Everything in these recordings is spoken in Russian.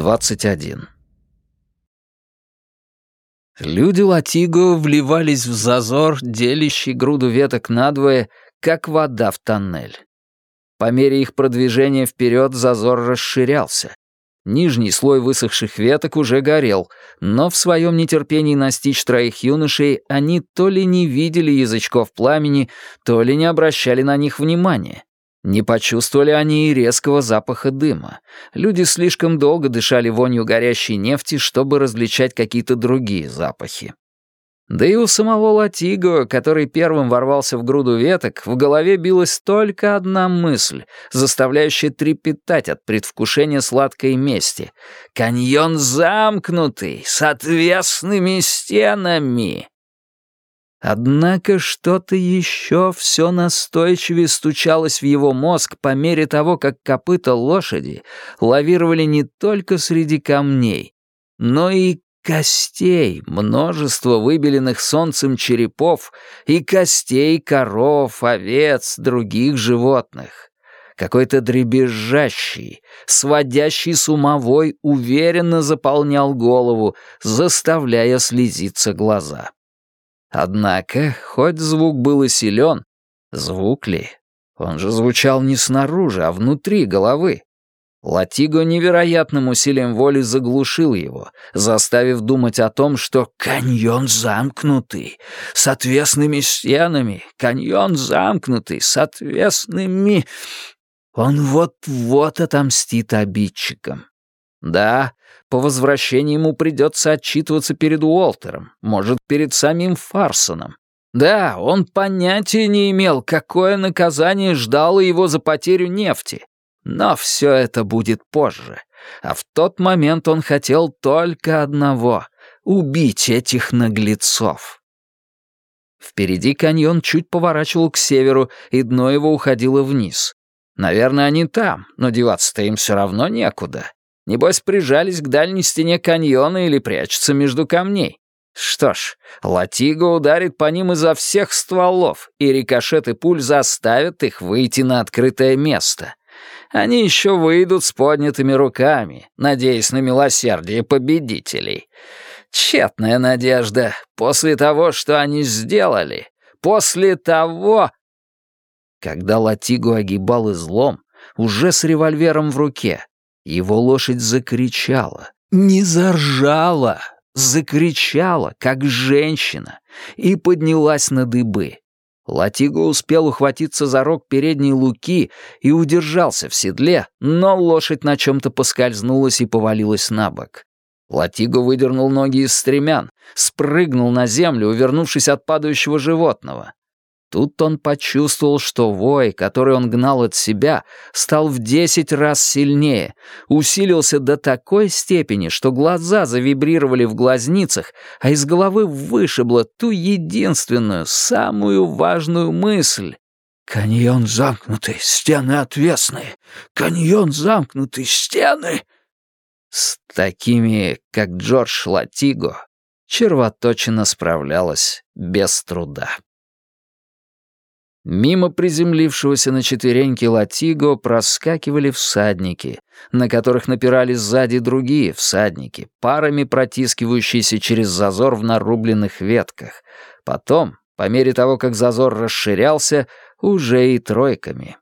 21. Люди Латиго вливались в зазор, делящий груду веток надвое, как вода в тоннель. По мере их продвижения вперед зазор расширялся. Нижний слой высохших веток уже горел, но в своем нетерпении настичь троих юношей они то ли не видели язычков пламени, то ли не обращали на них внимания. Не почувствовали они и резкого запаха дыма. Люди слишком долго дышали вонью горящей нефти, чтобы различать какие-то другие запахи. Да и у самого Латиго, который первым ворвался в груду веток, в голове билась только одна мысль, заставляющая трепетать от предвкушения сладкой мести. «Каньон замкнутый, с отвесными стенами!» Однако что-то еще все настойчивее стучалось в его мозг по мере того, как копыта лошади лавировали не только среди камней, но и костей, множество выбеленных солнцем черепов и костей коров, овец, других животных. Какой-то дребезжащий, сводящий с умовой уверенно заполнял голову, заставляя слезиться глаза. Однако, хоть звук был и силен, звук ли? Он же звучал не снаружи, а внутри головы. Латиго невероятным усилием воли заглушил его, заставив думать о том, что каньон замкнутый, с отвесными стенами, каньон замкнутый, с отвесными... Он вот-вот отомстит обидчикам. Да, по возвращении ему придется отчитываться перед Уолтером, может, перед самим Фарсоном. Да, он понятия не имел, какое наказание ждало его за потерю нефти. Но все это будет позже. А в тот момент он хотел только одного — убить этих наглецов. Впереди каньон чуть поворачивал к северу, и дно его уходило вниз. Наверное, они там, но деваться-то им все равно некуда. Небось, прижались к дальней стене каньона или прячутся между камней. Что ж, Латиго ударит по ним изо всех стволов, и рикошеты пуль заставят их выйти на открытое место. Они еще выйдут с поднятыми руками, надеясь на милосердие победителей. Тщетная надежда. После того, что они сделали. После того... Когда Латиго огибал излом, уже с револьвером в руке, его лошадь закричала, не заржала, закричала, как женщина, и поднялась на дыбы. Латиго успел ухватиться за рог передней луки и удержался в седле, но лошадь на чем-то поскользнулась и повалилась на бок. Латиго выдернул ноги из стремян, спрыгнул на землю, увернувшись от падающего животного. Тут он почувствовал, что вой, который он гнал от себя, стал в десять раз сильнее, усилился до такой степени, что глаза завибрировали в глазницах, а из головы вышибло ту единственную, самую важную мысль. «Каньон замкнутый, стены отвесные! Каньон замкнутый, стены!» С такими, как Джордж Латиго, червоточина справлялась без труда. Мимо приземлившегося на четвереньки Латиго проскакивали всадники, на которых напирали сзади другие всадники, парами протискивающиеся через зазор в нарубленных ветках. Потом, по мере того, как зазор расширялся, уже и тройками.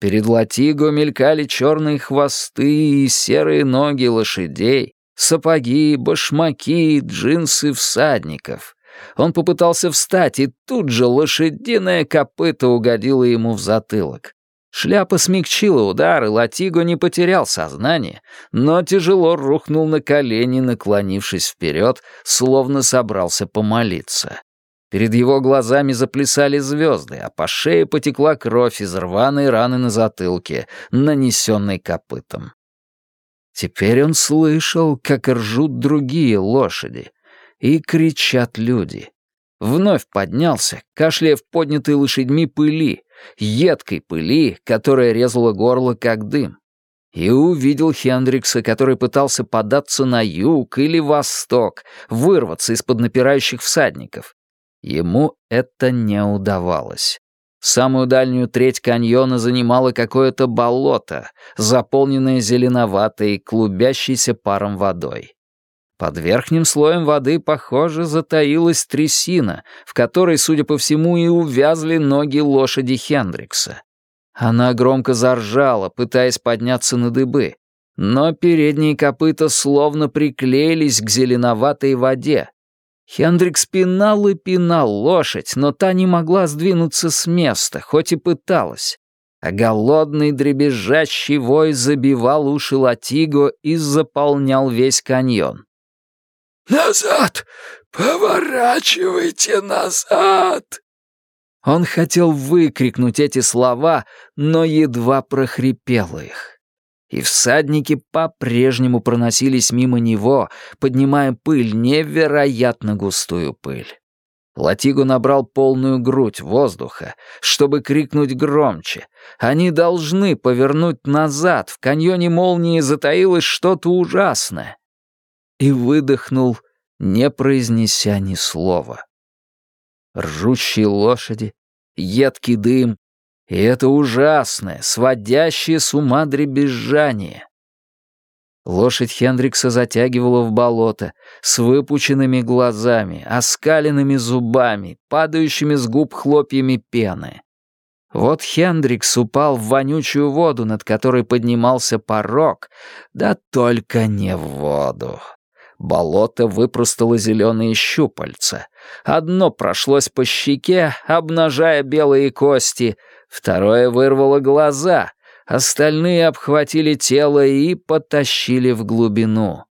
Перед Латиго мелькали черные хвосты и серые ноги лошадей, сапоги, башмаки, джинсы всадников — он попытался встать, и тут же лошадиное копыто угодило ему в затылок. Шляпа смягчила удар, и Латиго не потерял сознание, но тяжело рухнул на колени, наклонившись вперед, словно собрался помолиться. Перед его глазами заплясали звезды, а по шее потекла кровь из рваной раны на затылке, нанесенной копытом. Теперь он слышал, как ржут другие лошади, и кричат люди. Вновь поднялся, кашляя в поднятой лошадьми пыли, едкой пыли, которая резала горло, как дым. И увидел Хендрикса, который пытался податься на юг или восток, вырваться из-под напирающих всадников. Ему это не удавалось. Самую дальнюю треть каньона занимало какое-то болото, заполненное зеленоватой, клубящейся паром водой. Под верхним слоем воды, похоже, затаилась трясина, в которой, судя по всему, и увязли ноги лошади Хендрикса. Она громко заржала, пытаясь подняться на дыбы, но передние копыта словно приклеились к зеленоватой воде, Хендрикс пинал и пинал лошадь, но та не могла сдвинуться с места, хоть и пыталась. А голодный дребезжащий вой забивал уши Латиго и заполнял весь каньон. «Назад! Поворачивайте назад!» Он хотел выкрикнуть эти слова, но едва прохрипел их и всадники по-прежнему проносились мимо него, поднимая пыль, невероятно густую пыль. Латигу набрал полную грудь воздуха, чтобы крикнуть громче. Они должны повернуть назад, в каньоне молнии затаилось что-то ужасное. И выдохнул, не произнеся ни слова. Ржущие лошади, едкий дым, и это ужасное, сводящее с ума дребезжание. Лошадь Хендрикса затягивала в болото с выпученными глазами, оскаленными зубами, падающими с губ хлопьями пены. Вот Хендрикс упал в вонючую воду, над которой поднимался порог, да только не в воду. Болото выпростало зеленые щупальца. Одно прошлось по щеке, обнажая белые кости, Второе вырвало глаза, остальные обхватили тело и потащили в глубину.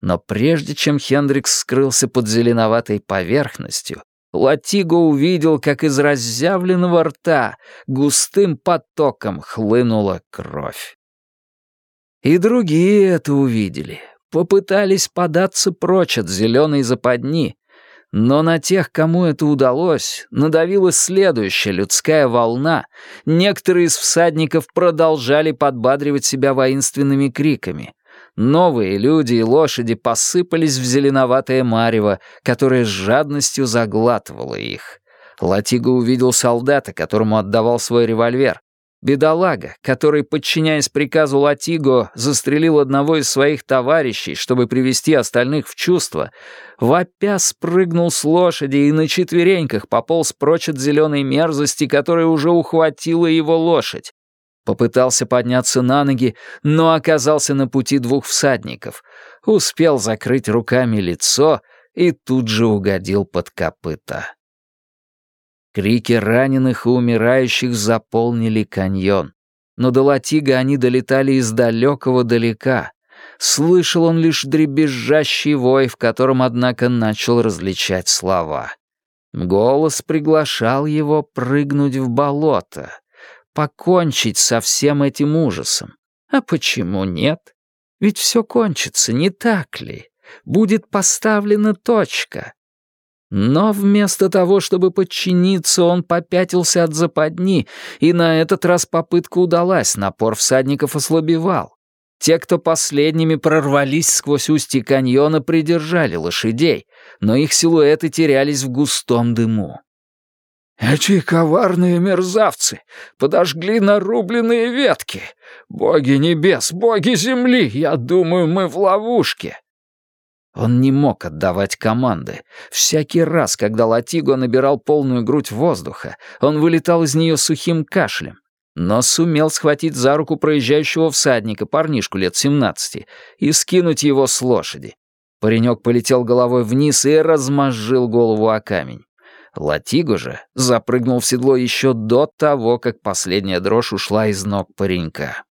Но прежде чем Хендрикс скрылся под зеленоватой поверхностью, Латиго увидел, как из разъявленного рта густым потоком хлынула кровь. И другие это увидели, попытались податься прочь от зеленой западни, но на тех, кому это удалось, надавила следующая людская волна. Некоторые из всадников продолжали подбадривать себя воинственными криками. Новые люди и лошади посыпались в зеленоватое марево, которое с жадностью заглатывало их. Латиго увидел солдата, которому отдавал свой револьвер. Бедолага, который, подчиняясь приказу Латиго, застрелил одного из своих товарищей, чтобы привести остальных в чувство, вопя спрыгнул с лошади и на четвереньках пополз прочь от зеленой мерзости, которая уже ухватила его лошадь. Попытался подняться на ноги, но оказался на пути двух всадников. Успел закрыть руками лицо и тут же угодил под копыта. Крики раненых и умирающих заполнили каньон. Но до Латига они долетали из далекого далека. Слышал он лишь дребезжащий вой, в котором, однако, начал различать слова. Голос приглашал его прыгнуть в болото, покончить со всем этим ужасом. А почему нет? Ведь все кончится, не так ли? Будет поставлена точка. Но вместо того, чтобы подчиниться, он попятился от западни, и на этот раз попытка удалась, напор всадников ослабевал. Те, кто последними прорвались сквозь устье каньона, придержали лошадей, но их силуэты терялись в густом дыму. «Эти коварные мерзавцы подожгли нарубленные ветки! Боги небес, боги земли, я думаю, мы в ловушке!» Он не мог отдавать команды. Всякий раз, когда Латиго набирал полную грудь воздуха, он вылетал из нее сухим кашлем. Но сумел схватить за руку проезжающего всадника, парнишку лет 17, и скинуть его с лошади. Паренек полетел головой вниз и размозжил голову о камень. Латиго же запрыгнул в седло еще до того, как последняя дрожь ушла из ног паренька.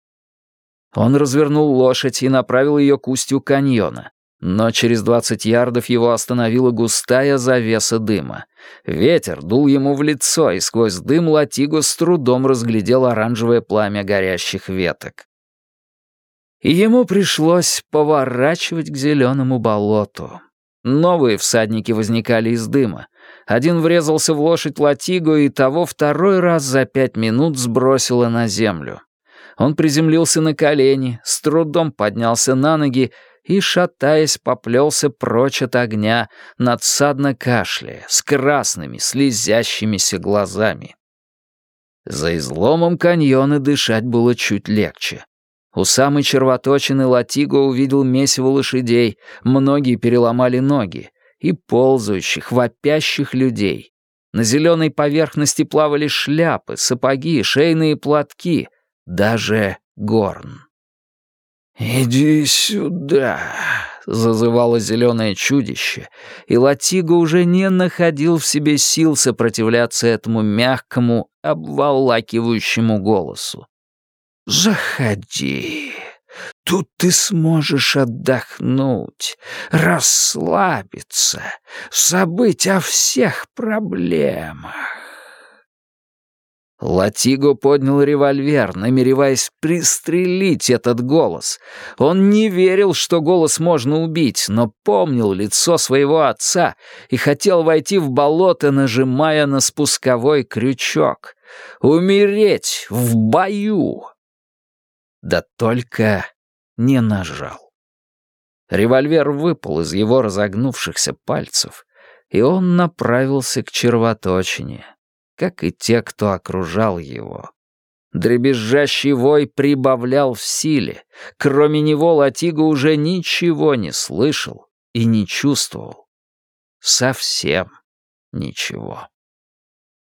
Он развернул лошадь и направил ее к устью каньона. Но через двадцать ярдов его остановила густая завеса дыма. Ветер дул ему в лицо, и сквозь дым Латиго с трудом разглядел оранжевое пламя горящих веток. И ему пришлось поворачивать к зеленому болоту. Новые всадники возникали из дыма. Один врезался в лошадь Латиго, и того второй раз за пять минут сбросило на землю. Он приземлился на колени, с трудом поднялся на ноги и, шатаясь, поплелся прочь от огня, надсадно кашляя, с красными, слезящимися глазами. За изломом каньона дышать было чуть легче. У самой червоточины Латиго увидел месиво лошадей, многие переломали ноги, и ползающих, вопящих людей. На зеленой поверхности плавали шляпы, сапоги, шейные платки, даже горн. «Иди сюда», — зазывало зеленое чудище, и Латиго уже не находил в себе сил сопротивляться этому мягкому, обволакивающему голосу. «Заходи. Тут ты сможешь отдохнуть, расслабиться, забыть о всех проблемах». Латиго поднял револьвер, намереваясь пристрелить этот голос. Он не верил, что голос можно убить, но помнил лицо своего отца и хотел войти в болото, нажимая на спусковой крючок. Умереть в бою! Да только не нажал. Револьвер выпал из его разогнувшихся пальцев, и он направился к червоточине как и те, кто окружал его. Дребезжащий вой прибавлял в силе. Кроме него Латига уже ничего не слышал и не чувствовал. Совсем ничего.